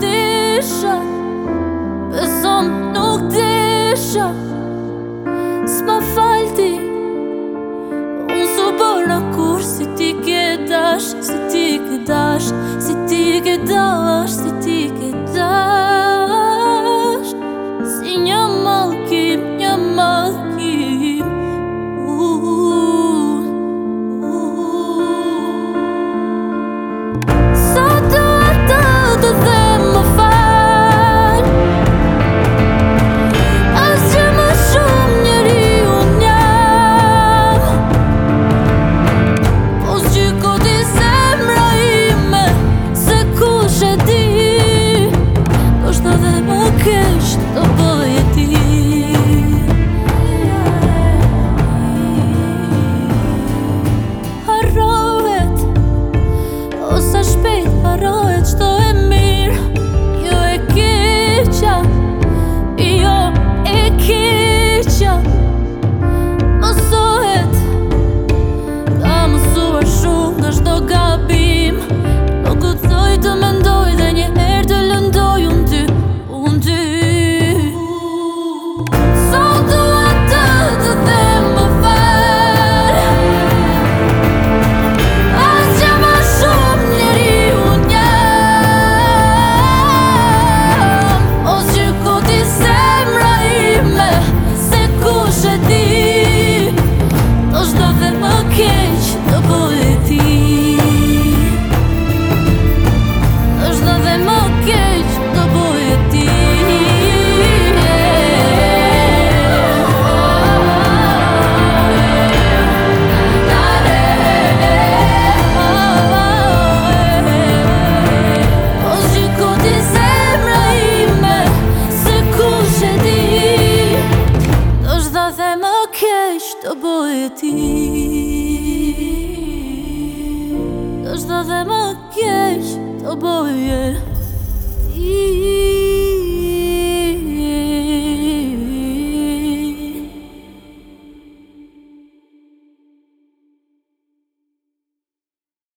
дыша, без сон, но дыша, спасай. veç të bëjti është dhe dhe më keq të bëjti